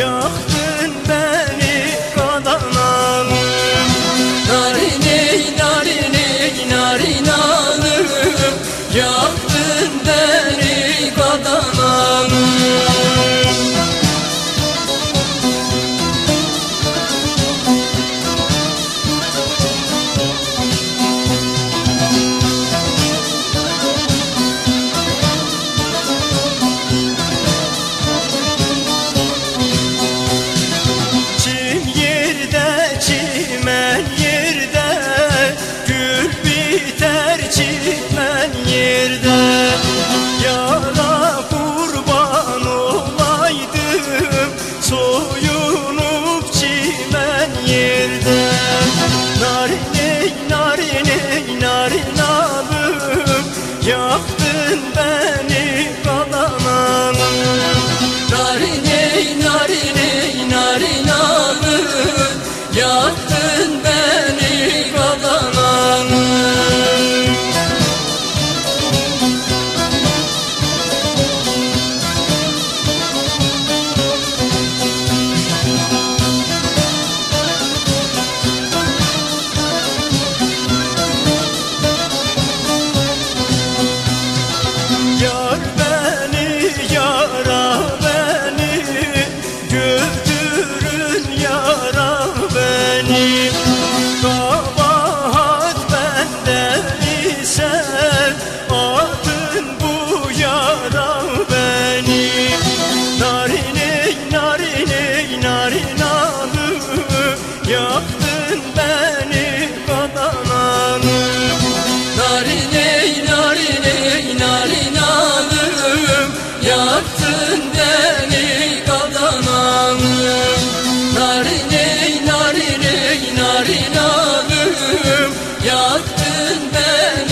Yaktın beni kadanan Nariney nariney narinanım Yaktın beni Kabahat bende ise Adın bu yara beni Nariney nariney narinalı Yaktın beni kadananı Nariney nariney narinalım Yaktın beni nariney narinalım Yaktın beni